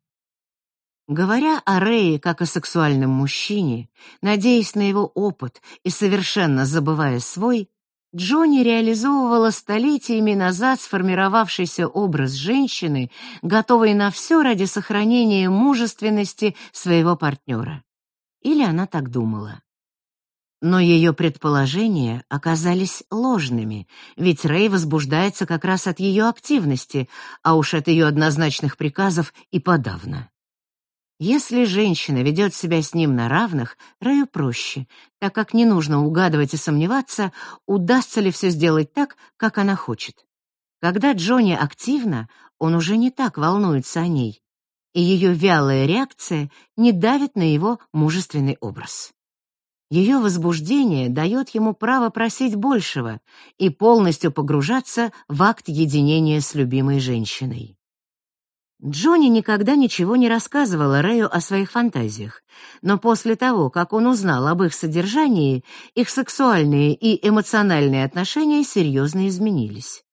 Говоря о Рее как о сексуальном мужчине, надеясь на его опыт и совершенно забывая свой, Джонни реализовывала столетиями назад сформировавшийся образ женщины, готовой на все ради сохранения мужественности своего партнера. Или она так думала. Но ее предположения оказались ложными, ведь Рэй возбуждается как раз от ее активности, а уж от ее однозначных приказов и подавно. Если женщина ведет себя с ним на равных, Рэю проще, так как не нужно угадывать и сомневаться, удастся ли все сделать так, как она хочет. Когда Джонни активна, он уже не так волнуется о ней, и ее вялая реакция не давит на его мужественный образ. Ее возбуждение дает ему право просить большего и полностью погружаться в акт единения с любимой женщиной. Джонни никогда ничего не рассказывала Рэю о своих фантазиях, но после того, как он узнал об их содержании, их сексуальные и эмоциональные отношения серьезно изменились.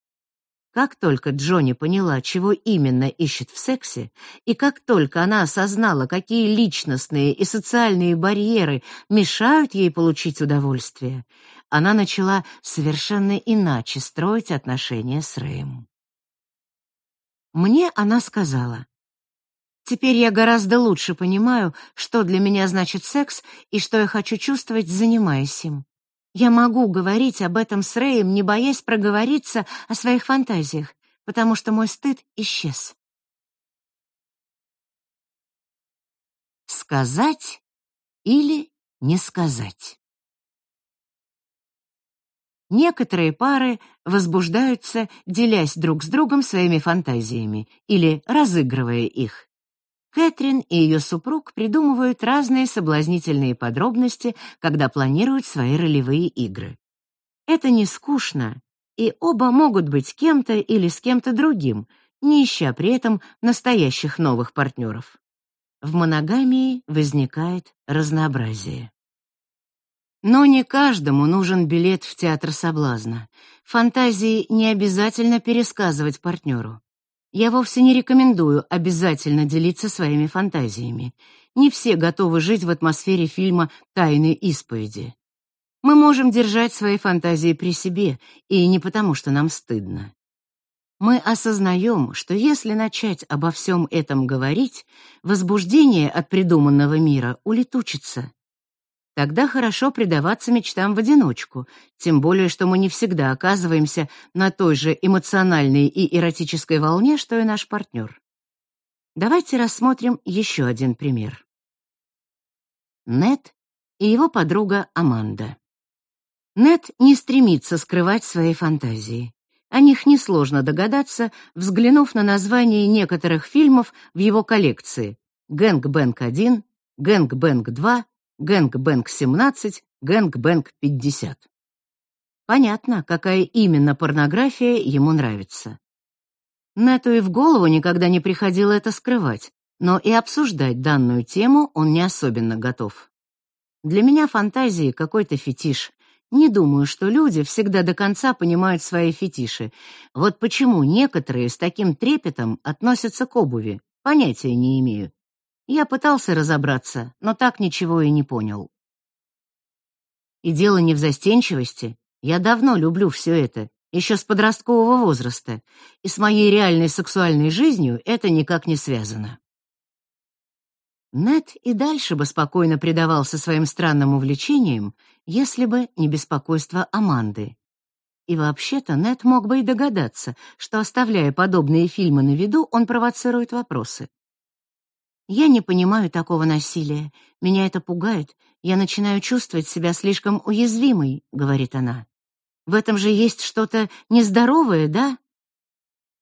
Как только Джонни поняла, чего именно ищет в сексе, и как только она осознала, какие личностные и социальные барьеры мешают ей получить удовольствие, она начала совершенно иначе строить отношения с Рэем. Мне она сказала: "Теперь я гораздо лучше понимаю, что для меня значит секс и что я хочу чувствовать, занимаясь им. Я могу говорить об этом с Рэем, не боясь проговориться о своих фантазиях, потому что мой стыд исчез". Сказать или не сказать? Некоторые пары возбуждаются, делясь друг с другом своими фантазиями или разыгрывая их. Кэтрин и ее супруг придумывают разные соблазнительные подробности, когда планируют свои ролевые игры. Это не скучно, и оба могут быть кем-то или с кем-то другим, не ища при этом настоящих новых партнеров. В моногамии возникает разнообразие. Но не каждому нужен билет в театр соблазна. Фантазии не обязательно пересказывать партнеру. Я вовсе не рекомендую обязательно делиться своими фантазиями. Не все готовы жить в атмосфере фильма «Тайны исповеди». Мы можем держать свои фантазии при себе, и не потому, что нам стыдно. Мы осознаем, что если начать обо всем этом говорить, возбуждение от придуманного мира улетучится. Тогда хорошо предаваться мечтам в одиночку, тем более, что мы не всегда оказываемся на той же эмоциональной и эротической волне, что и наш партнер. Давайте рассмотрим еще один пример. Нет и его подруга Аманда. Нэт не стремится скрывать свои фантазии. О них несложно догадаться, взглянув на название некоторых фильмов в его коллекции «Гэнг-бэнг-1», «Гэнг-бэнг-2» «Гэнг-бэнг-17», «Гэнг-бэнг-50». Понятно, какая именно порнография ему нравится. Нэту и в голову никогда не приходило это скрывать, но и обсуждать данную тему он не особенно готов. Для меня фантазии какой-то фетиш. Не думаю, что люди всегда до конца понимают свои фетиши. Вот почему некоторые с таким трепетом относятся к обуви, понятия не имею. Я пытался разобраться, но так ничего и не понял. И дело не в застенчивости. Я давно люблю все это, еще с подросткового возраста, и с моей реальной сексуальной жизнью это никак не связано. Нет и дальше бы спокойно предавался своим странным увлечениям, если бы не беспокойство Аманды. И вообще-то Нет мог бы и догадаться, что оставляя подобные фильмы на виду, он провоцирует вопросы. Я не понимаю такого насилия. Меня это пугает. Я начинаю чувствовать себя слишком уязвимой, говорит она. В этом же есть что-то нездоровое, да?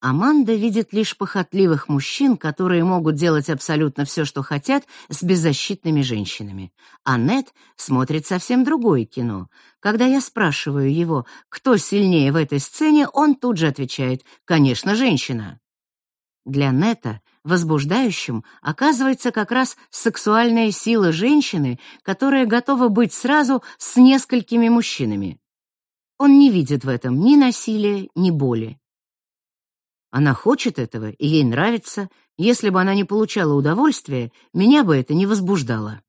Аманда видит лишь похотливых мужчин, которые могут делать абсолютно все, что хотят, с беззащитными женщинами. А Нет смотрит совсем другое кино. Когда я спрашиваю его, кто сильнее в этой сцене, он тут же отвечает: "Конечно, женщина". Для Нета возбуждающим оказывается как раз сексуальная сила женщины, которая готова быть сразу с несколькими мужчинами. Он не видит в этом ни насилия, ни боли. Она хочет этого, и ей нравится. Если бы она не получала удовольствия, меня бы это не возбуждало.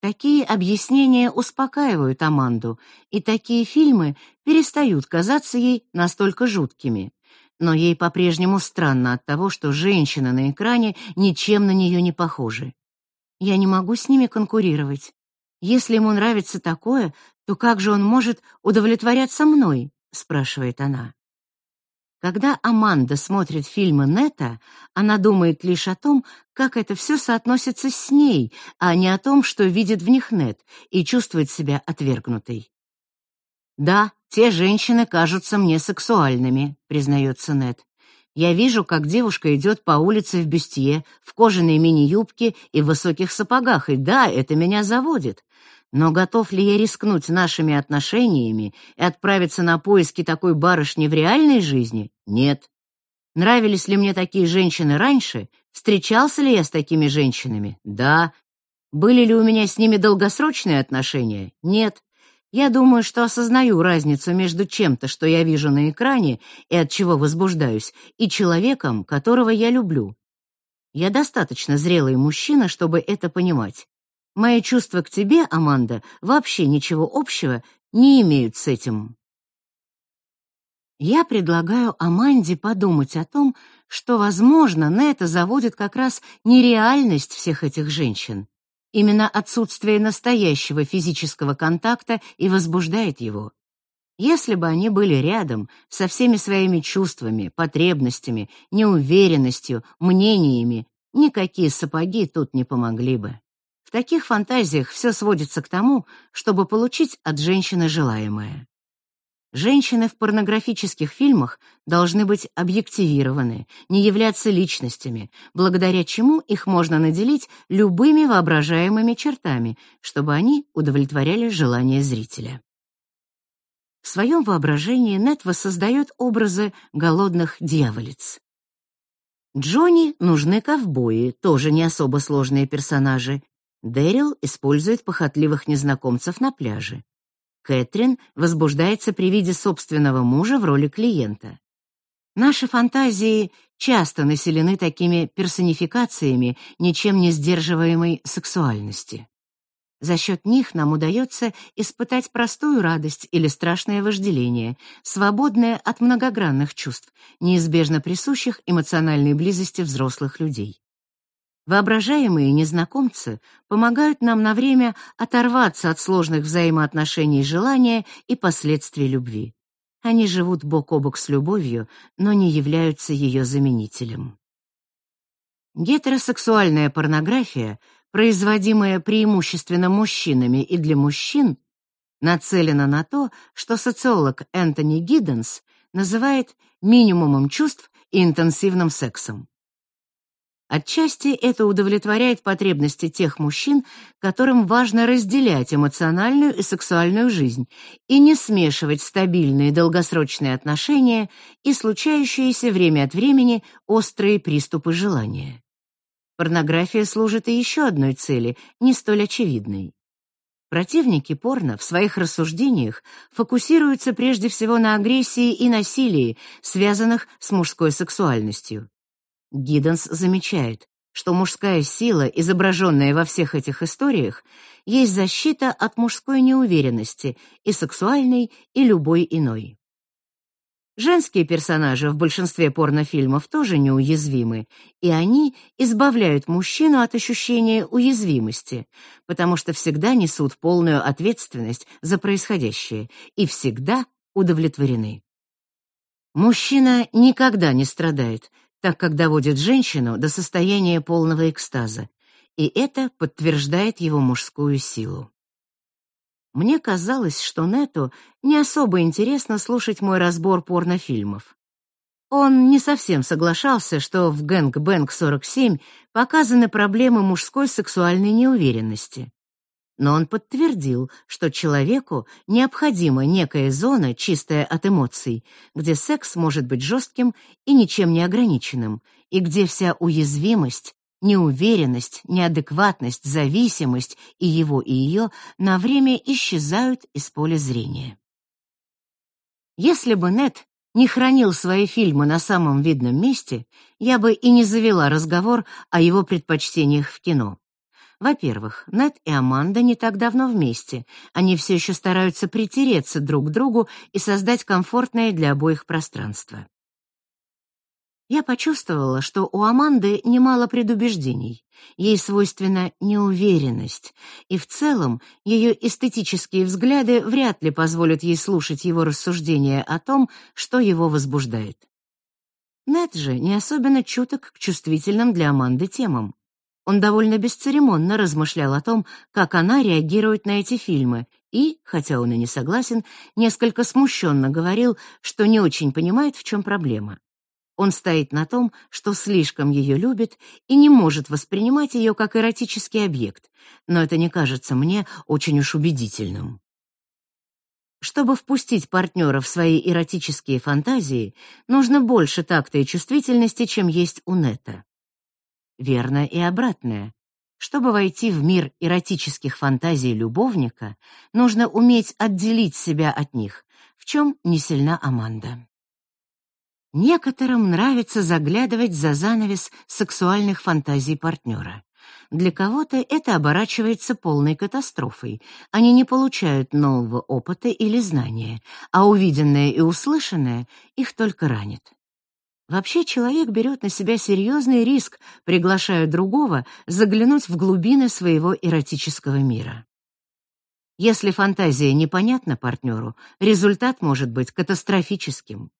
Такие объяснения успокаивают Аманду, и такие фильмы перестают казаться ей настолько жуткими. Но ей по-прежнему странно от того, что женщины на экране ничем на нее не похожи. Я не могу с ними конкурировать. Если ему нравится такое, то как же он может удовлетворяться мной, спрашивает она. Когда Аманда смотрит фильмы Нета, она думает лишь о том, как это все соотносится с ней, а не о том, что видит в них Нет, и чувствует себя отвергнутой. «Да, те женщины кажутся мне сексуальными», — признается Нет. «Я вижу, как девушка идет по улице в бюстье, в кожаной мини-юбке и в высоких сапогах, и да, это меня заводит. Но готов ли я рискнуть нашими отношениями и отправиться на поиски такой барышни в реальной жизни? Нет. Нравились ли мне такие женщины раньше? Встречался ли я с такими женщинами? Да. Были ли у меня с ними долгосрочные отношения? Нет. Я думаю, что осознаю разницу между чем-то, что я вижу на экране и от чего возбуждаюсь, и человеком, которого я люблю. Я достаточно зрелый мужчина, чтобы это понимать. Мои чувства к тебе, Аманда, вообще ничего общего не имеют с этим. Я предлагаю Аманде подумать о том, что, возможно, на это заводит как раз нереальность всех этих женщин. Именно отсутствие настоящего физического контакта и возбуждает его. Если бы они были рядом со всеми своими чувствами, потребностями, неуверенностью, мнениями, никакие сапоги тут не помогли бы. В таких фантазиях все сводится к тому, чтобы получить от женщины желаемое. Женщины в порнографических фильмах должны быть объективированы, не являться личностями, благодаря чему их можно наделить любыми воображаемыми чертами, чтобы они удовлетворяли желания зрителя. В своем воображении Нет воссоздает образы голодных дьяволиц. Джонни нужны ковбои, тоже не особо сложные персонажи, Дэрил использует похотливых незнакомцев на пляже. Кэтрин возбуждается при виде собственного мужа в роли клиента. Наши фантазии часто населены такими персонификациями ничем не сдерживаемой сексуальности. За счет них нам удается испытать простую радость или страшное вожделение, свободное от многогранных чувств, неизбежно присущих эмоциональной близости взрослых людей. Воображаемые незнакомцы помогают нам на время оторваться от сложных взаимоотношений желания и последствий любви. Они живут бок о бок с любовью, но не являются ее заменителем. Гетеросексуальная порнография, производимая преимущественно мужчинами и для мужчин, нацелена на то, что социолог Энтони Гидденс называет минимумом чувств и интенсивным сексом. Отчасти это удовлетворяет потребности тех мужчин, которым важно разделять эмоциональную и сексуальную жизнь и не смешивать стабильные долгосрочные отношения и случающиеся время от времени острые приступы желания. Порнография служит и еще одной цели, не столь очевидной. Противники порно в своих рассуждениях фокусируются прежде всего на агрессии и насилии, связанных с мужской сексуальностью. Гидденс замечает, что мужская сила, изображенная во всех этих историях, есть защита от мужской неуверенности, и сексуальной, и любой иной. Женские персонажи в большинстве порнофильмов тоже неуязвимы, и они избавляют мужчину от ощущения уязвимости, потому что всегда несут полную ответственность за происходящее и всегда удовлетворены. Мужчина никогда не страдает, так как доводит женщину до состояния полного экстаза, и это подтверждает его мужскую силу. Мне казалось, что Нету не особо интересно слушать мой разбор порнофильмов. Он не совсем соглашался, что в «Гэнг Бэнг 47» показаны проблемы мужской сексуальной неуверенности но он подтвердил, что человеку необходима некая зона, чистая от эмоций, где секс может быть жестким и ничем не ограниченным, и где вся уязвимость, неуверенность, неадекватность, зависимость и его, и ее на время исчезают из поля зрения. Если бы Нет не хранил свои фильмы на самом видном месте, я бы и не завела разговор о его предпочтениях в кино. Во-первых, Нед и Аманда не так давно вместе. Они все еще стараются притереться друг к другу и создать комфортное для обоих пространство. Я почувствовала, что у Аманды немало предубеждений. Ей свойственна неуверенность, и в целом ее эстетические взгляды вряд ли позволят ей слушать его рассуждения о том, что его возбуждает. Нед же не особенно чуток к чувствительным для Аманды темам. Он довольно бесцеремонно размышлял о том, как она реагирует на эти фильмы, и, хотя он и не согласен, несколько смущенно говорил, что не очень понимает, в чем проблема. Он стоит на том, что слишком ее любит и не может воспринимать ее как эротический объект, но это не кажется мне очень уж убедительным. Чтобы впустить партнера в свои эротические фантазии, нужно больше такта и чувствительности, чем есть у Нета. Верно и обратное. Чтобы войти в мир эротических фантазий любовника, нужно уметь отделить себя от них, в чем не сильна Аманда. Некоторым нравится заглядывать за занавес сексуальных фантазий партнера. Для кого-то это оборачивается полной катастрофой. Они не получают нового опыта или знания, а увиденное и услышанное их только ранит. Вообще человек берет на себя серьезный риск, приглашая другого заглянуть в глубины своего эротического мира. Если фантазия непонятна партнеру, результат может быть катастрофическим.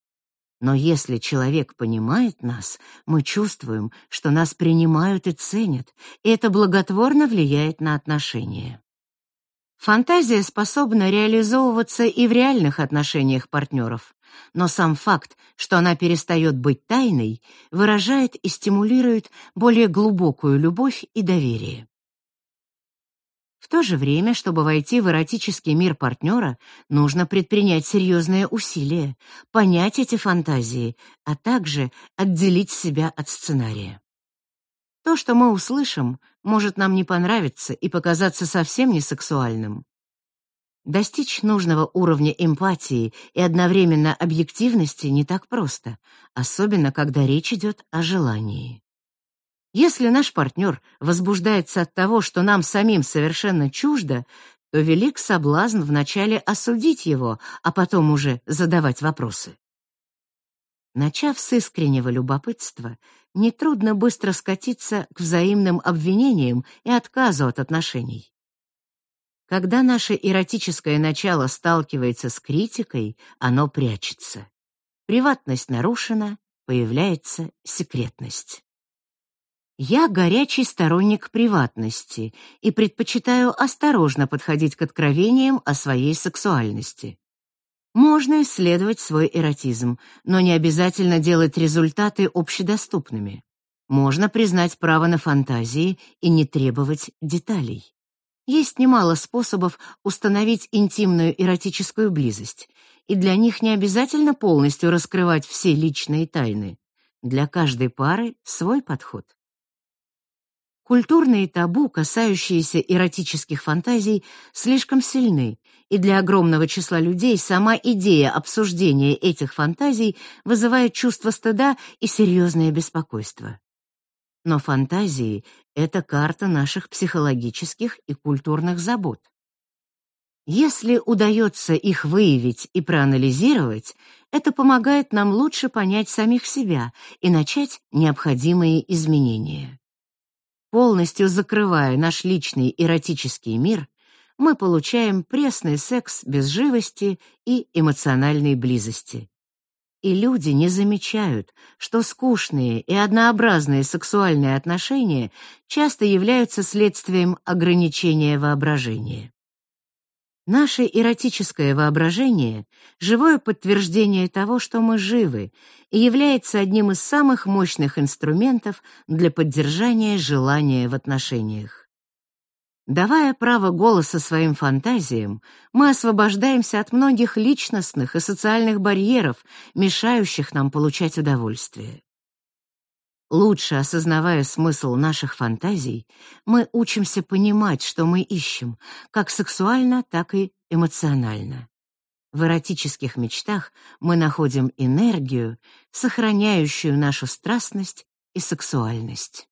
Но если человек понимает нас, мы чувствуем, что нас принимают и ценят, и это благотворно влияет на отношения. Фантазия способна реализовываться и в реальных отношениях партнеров, но сам факт, что она перестает быть тайной, выражает и стимулирует более глубокую любовь и доверие. В то же время, чтобы войти в эротический мир партнера, нужно предпринять серьезные усилия, понять эти фантазии, а также отделить себя от сценария. То, что мы услышим, может нам не понравиться и показаться совсем не сексуальным. Достичь нужного уровня эмпатии и одновременно объективности не так просто, особенно когда речь идет о желании. Если наш партнер возбуждается от того, что нам самим совершенно чуждо, то велик соблазн вначале осудить его, а потом уже задавать вопросы. Начав с искреннего любопытства, нетрудно быстро скатиться к взаимным обвинениям и отказу от отношений. Когда наше эротическое начало сталкивается с критикой, оно прячется. Приватность нарушена, появляется секретность. Я горячий сторонник приватности и предпочитаю осторожно подходить к откровениям о своей сексуальности. Можно исследовать свой эротизм, но не обязательно делать результаты общедоступными. Можно признать право на фантазии и не требовать деталей. Есть немало способов установить интимную эротическую близость, и для них не обязательно полностью раскрывать все личные тайны. Для каждой пары свой подход. Культурные табу, касающиеся эротических фантазий, слишком сильны, и для огромного числа людей сама идея обсуждения этих фантазий вызывает чувство стыда и серьезное беспокойство. Но фантазии — это карта наших психологических и культурных забот. Если удается их выявить и проанализировать, это помогает нам лучше понять самих себя и начать необходимые изменения. Полностью закрывая наш личный эротический мир, мы получаем пресный секс без живости и эмоциональной близости. И люди не замечают, что скучные и однообразные сексуальные отношения часто являются следствием ограничения воображения. Наше эротическое воображение — живое подтверждение того, что мы живы, и является одним из самых мощных инструментов для поддержания желания в отношениях. Давая право голоса своим фантазиям, мы освобождаемся от многих личностных и социальных барьеров, мешающих нам получать удовольствие. Лучше осознавая смысл наших фантазий, мы учимся понимать, что мы ищем, как сексуально, так и эмоционально. В эротических мечтах мы находим энергию, сохраняющую нашу страстность и сексуальность.